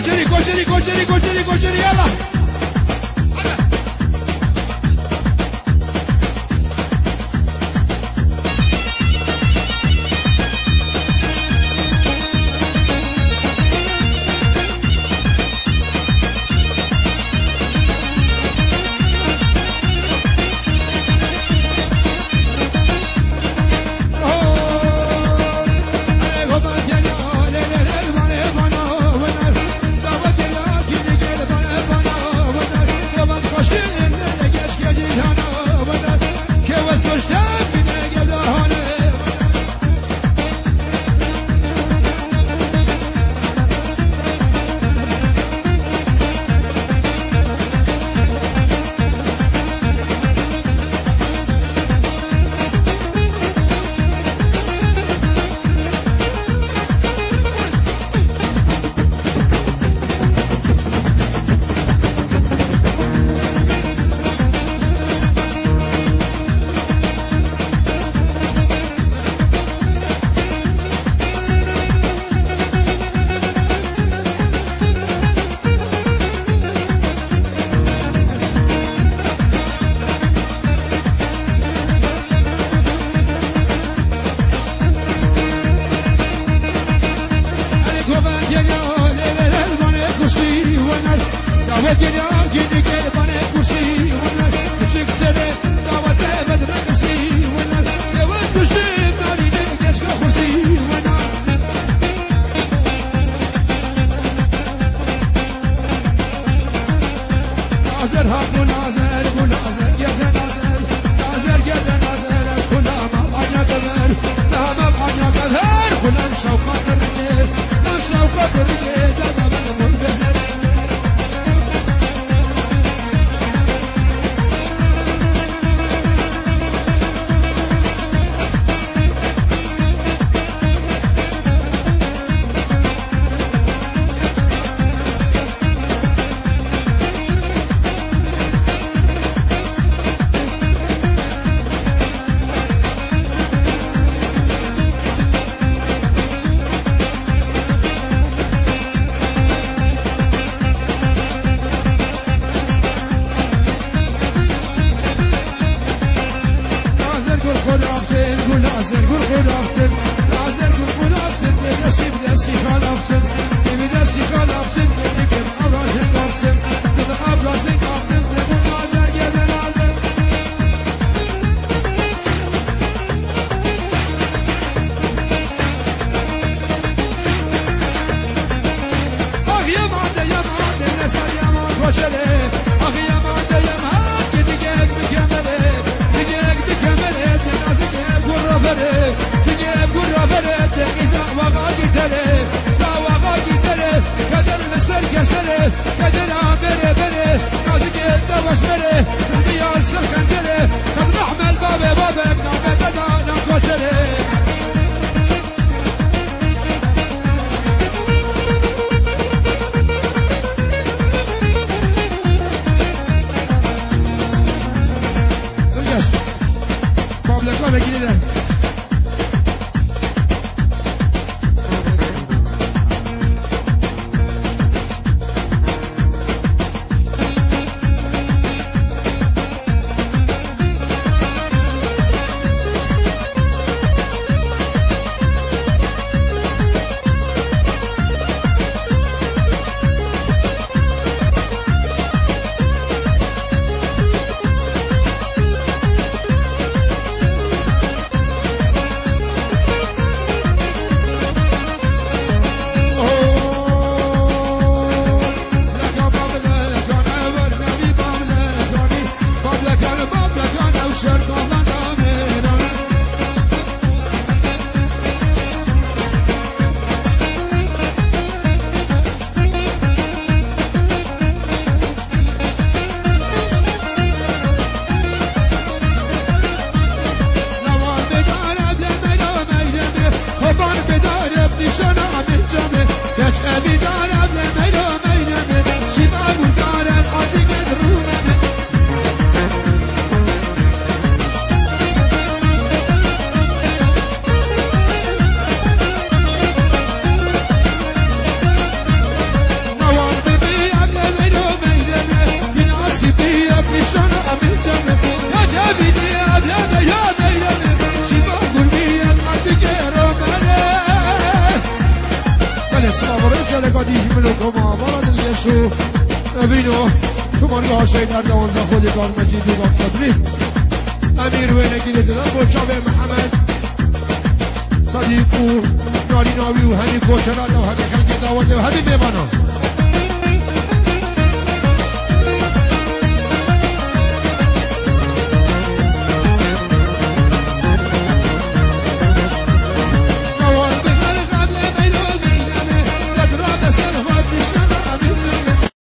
Jerico, Jerico, Jerico, Jerico, Jerico, Jerico, Jerico, لازم قرقي لابسن لازم قرقي لابسن بدسي بدسي خلافتن بدسي خلافتن ديش ملوكما ولد اليسو نبينو تومان قاسي در دوانزا خودی کار مجیدی باک صدری امیر وینگی دیدن بچه محمد صدیقو ناری ناوی و همی کوچرات و همی خلقی داوت و همی میبانا